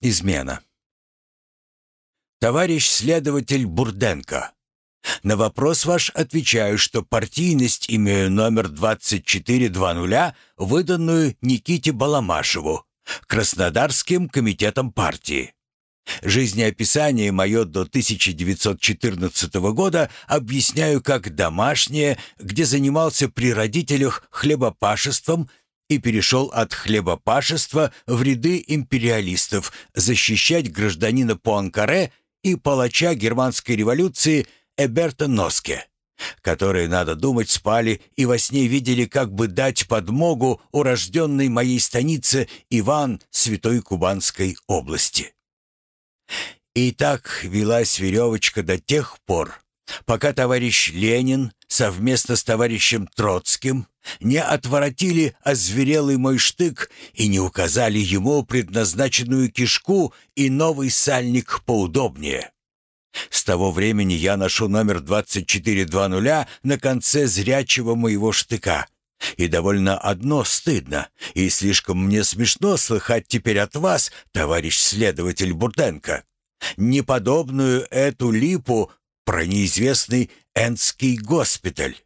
Измена. Товарищ следователь Бурденко, на вопрос ваш отвечаю, что партийность имею номер 2420, выданную Никите Баламашеву, Краснодарским комитетом партии. Жизнеописание мое до 1914 года объясняю как домашнее, где занимался при родителях хлебопашеством и перешел от хлебопашества в ряды империалистов защищать гражданина Пуанкаре и палача германской революции Эберта Носке, которые, надо думать, спали и во сне видели, как бы дать подмогу урожденной моей станице Иван Святой Кубанской области. И так велась веревочка до тех пор, пока товарищ Ленин совместно с товарищем Троцким не отворотили озверелый мой штык и не указали ему предназначенную кишку и новый сальник поудобнее. С того времени я ношу номер 2420 на конце зрячего моего штыка. И довольно одно стыдно, и слишком мне смешно слыхать теперь от вас, товарищ следователь Буртенко, неподобную эту липу про неизвестный Энский госпиталь.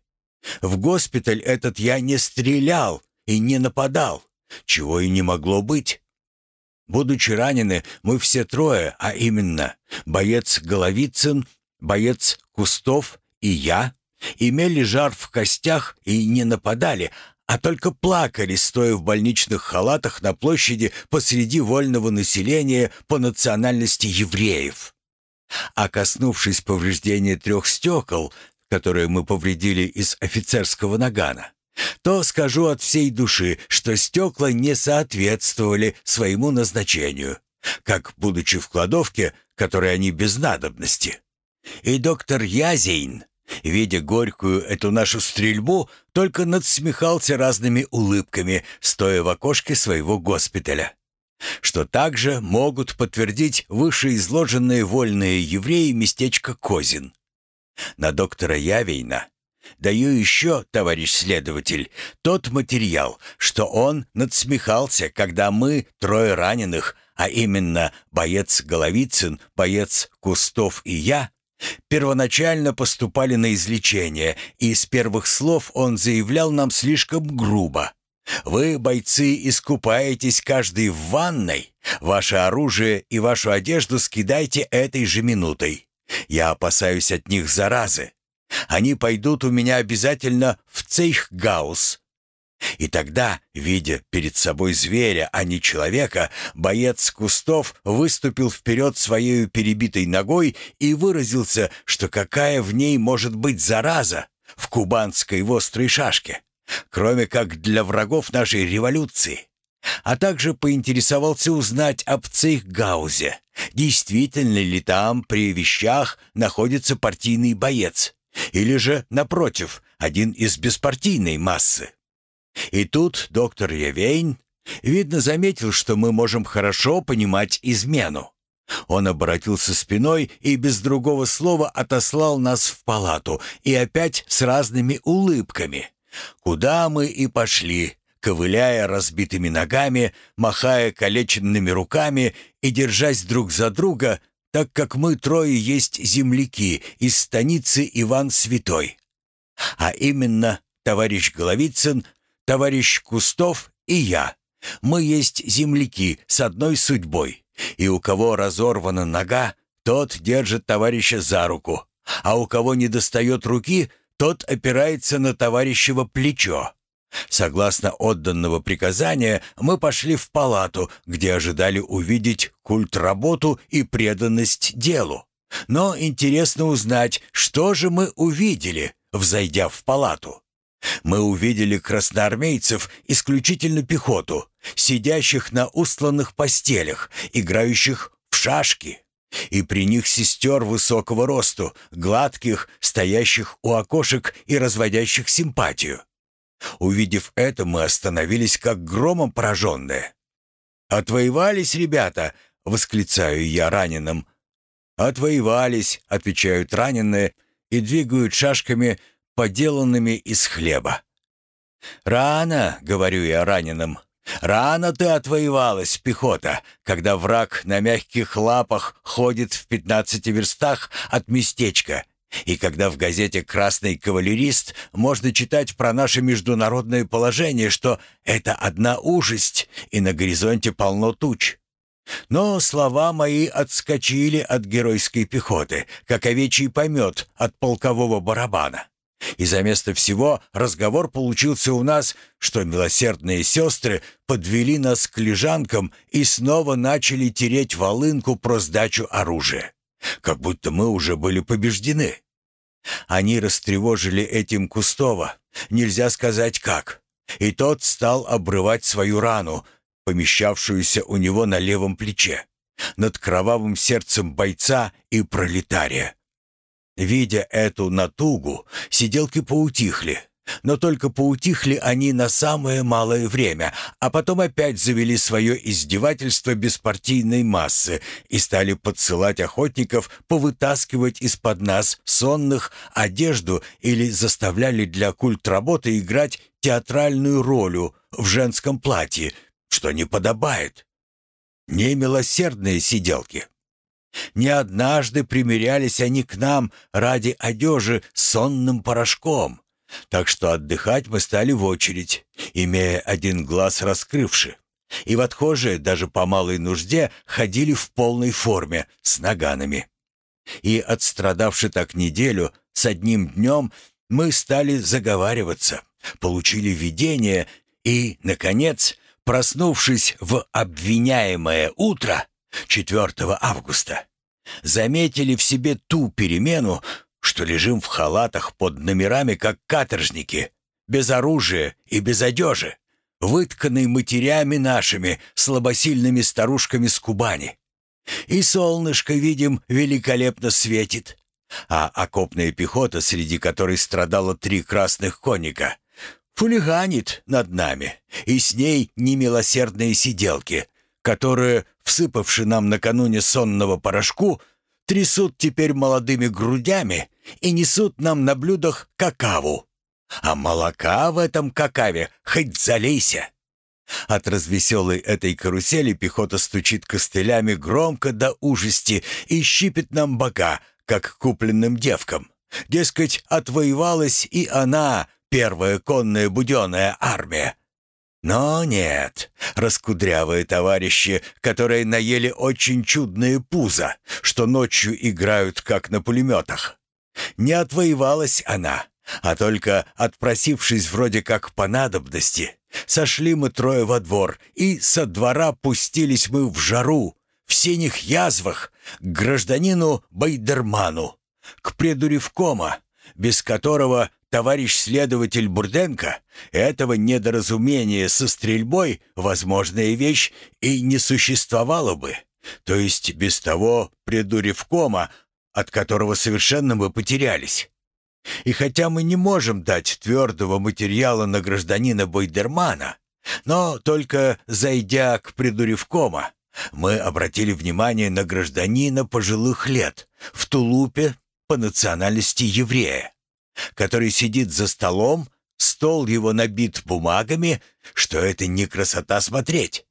В госпиталь этот я не стрелял и не нападал, чего и не могло быть. Будучи ранены, мы все трое, а именно боец Головицын, боец Кустов и я, имели жар в костях и не нападали, а только плакали, стоя в больничных халатах на площади посреди вольного населения по национальности евреев. А коснувшись повреждения трех стекол, которые мы повредили из офицерского нагана, то скажу от всей души, что стекла не соответствовали своему назначению, как будучи в кладовке, которой они без надобности. И доктор Язейн, видя горькую эту нашу стрельбу, только надсмехался разными улыбками, стоя в окошке своего госпиталя. Что также могут подтвердить вышеизложенные вольные евреи местечко Козин. На доктора Явейна Даю еще, товарищ следователь, тот материал, что он надсмехался, когда мы, трое раненых, а именно боец Головицын, боец Кустов и я, первоначально поступали на излечение, и с первых слов он заявлял нам слишком грубо. «Вы, бойцы, искупаетесь каждый в ванной. Ваше оружие и вашу одежду скидайте этой же минутой. Я опасаюсь от них заразы. Они пойдут у меня обязательно в цейхгаус. И тогда, видя перед собой зверя, а не человека, боец кустов выступил вперед своей перебитой ногой и выразился, что какая в ней может быть зараза в кубанской острой шашке, кроме как для врагов нашей революции. А также поинтересовался узнать об Цейхгаузе, действительно ли там при вещах находится партийный боец. Или же, напротив, один из беспартийной массы. И тут доктор Евейн, видно, заметил, что мы можем хорошо понимать измену. Он обратился спиной и без другого слова отослал нас в палату, и опять с разными улыбками. Куда мы и пошли, ковыляя разбитыми ногами, махая калеченными руками и держась друг за друга, так как мы трое есть земляки из станицы Иван Святой. А именно товарищ Головицын, товарищ Кустов и я. Мы есть земляки с одной судьбой, и у кого разорвана нога, тот держит товарища за руку, а у кого не достает руки, тот опирается на товарищево плечо. Согласно отданного приказания, мы пошли в палату, где ожидали увидеть культ работу и преданность делу. Но интересно узнать, что же мы увидели, взойдя в палату. Мы увидели красноармейцев, исключительно пехоту, сидящих на устланных постелях, играющих в шашки. И при них сестер высокого росту, гладких, стоящих у окошек и разводящих симпатию. Увидев это, мы остановились как громом пораженные. «Отвоевались, ребята!» — восклицаю я раненым. «Отвоевались!» — отвечают раненые и двигают шашками, поделанными из хлеба. «Рано!» — говорю я раненым. Рано ты отвоевалась, пехота, когда враг на мягких лапах ходит в пятнадцати верстах от местечка, и когда в газете «Красный кавалерист» можно читать про наше международное положение, что это одна ужасть, и на горизонте полно туч. Но слова мои отскочили от геройской пехоты, как овечий помет от полкового барабана. И за место всего разговор получился у нас, что милосердные сестры подвели нас к лежанкам и снова начали тереть волынку про сдачу оружия. Как будто мы уже были побеждены. Они растревожили этим Кустова, нельзя сказать как. И тот стал обрывать свою рану, помещавшуюся у него на левом плече, над кровавым сердцем бойца и пролетария. Видя эту натугу, сиделки поутихли. Но только поутихли они на самое малое время, а потом опять завели свое издевательство беспартийной массы и стали подсылать охотников повытаскивать из-под нас сонных одежду или заставляли для культ работы играть театральную роль в женском платье, что не подобает. Немилосердные сиделки. Не однажды примерялись они к нам ради одежи сонным порошком, так что отдыхать мы стали в очередь, имея один глаз раскрывши. И в отхожие даже по малой нужде ходили в полной форме, с наганами. И отстрадавши так неделю, с одним днем мы стали заговариваться, получили видение и, наконец, проснувшись в обвиняемое утро, 4 августа. Заметили в себе ту перемену, что лежим в халатах под номерами, как каторжники, без оружия и без одежи, вытканный матерями нашими, слабосильными старушками с Кубани. И солнышко, видим, великолепно светит, а окопная пехота, среди которой страдало три красных конника, фулиганит над нами, и с ней немилосердные сиделки, которые, всыпавши нам накануне сонного порошку, трясут теперь молодыми грудями и несут нам на блюдах какаву. А молока в этом какаве хоть залейся. От развеселой этой карусели пехота стучит костылями громко до ужасти и щипит нам бока, как купленным девкам. Дескать, отвоевалась и она, первая конная буденная армия. Но нет, раскудрявые товарищи, которые наели очень чудные пузо, что ночью играют как на пулеметах. Не отвоевалась она, а только, отпросившись вроде как по надобности, сошли мы трое во двор, и со двора пустились мы в жару, в синих язвах, к гражданину Байдерману, к предуревкома, без которого товарищ следователь Бурденко, этого недоразумения со стрельбой возможная вещь и не существовало бы. То есть без того предуревкома, от которого совершенно мы потерялись. И хотя мы не можем дать твердого материала на гражданина Бойдермана, но только зайдя к предуревкома, мы обратили внимание на гражданина пожилых лет в тулупе по национальности еврея который сидит за столом, стол его набит бумагами, что это не красота смотреть.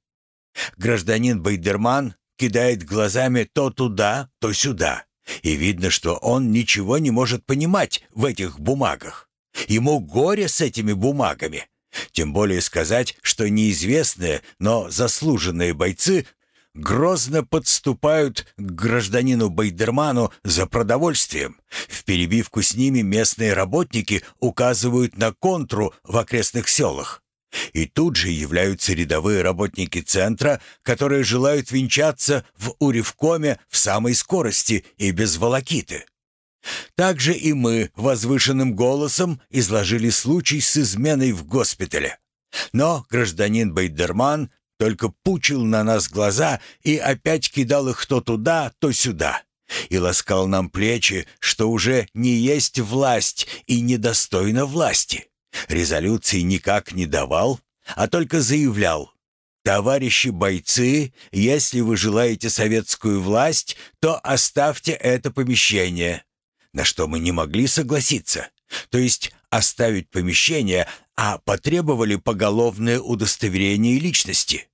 Гражданин Байдерман кидает глазами то туда, то сюда, и видно, что он ничего не может понимать в этих бумагах. Ему горе с этими бумагами. Тем более сказать, что неизвестные, но заслуженные бойцы грозно подступают к гражданину Байдерману за продовольствием. В перебивку с ними местные работники указывают на контру в окрестных селах. И тут же являются рядовые работники центра, которые желают венчаться в Уревкоме в самой скорости и без волокиты. Также и мы возвышенным голосом изложили случай с изменой в госпитале. Но гражданин Байдерман только пучил на нас глаза и опять кидал их то туда, то сюда. И ласкал нам плечи, что уже не есть власть и недостойна власти. Резолюции никак не давал, а только заявлял. «Товарищи бойцы, если вы желаете советскую власть, то оставьте это помещение». На что мы не могли согласиться. То есть оставить помещение, а потребовали поголовное удостоверение личности.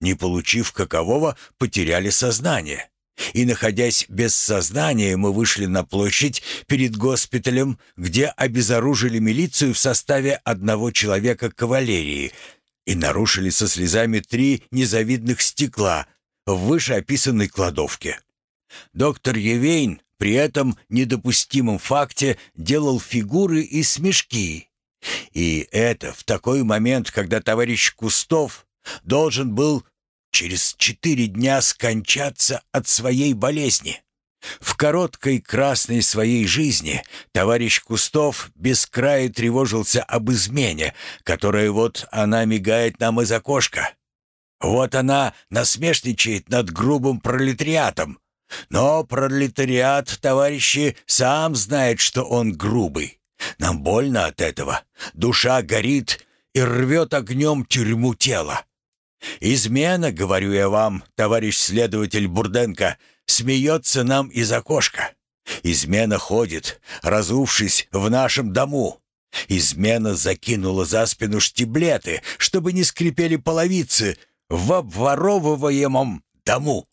Не получив какового, потеряли сознание. И, находясь без сознания, мы вышли на площадь перед госпиталем, где обезоружили милицию в составе одного человека кавалерии и нарушили со слезами три незавидных стекла в вышеописанной кладовке. Доктор Евейн при этом недопустимом факте делал фигуры и смешки. И это в такой момент, когда товарищ Кустов должен был через четыре дня скончаться от своей болезни. В короткой красной своей жизни товарищ Кустов без края тревожился об измене, которая вот она мигает нам из окошка. Вот она насмешничает над грубым пролетариатом. Но пролетариат, товарищи, сам знает, что он грубый. Нам больно от этого. Душа горит и рвет огнем тюрьму тела. «Измена, говорю я вам, товарищ следователь Бурденко, смеется нам из окошка. Измена ходит, разувшись в нашем дому. Измена закинула за спину штиблеты, чтобы не скрипели половицы в обворовываемом дому.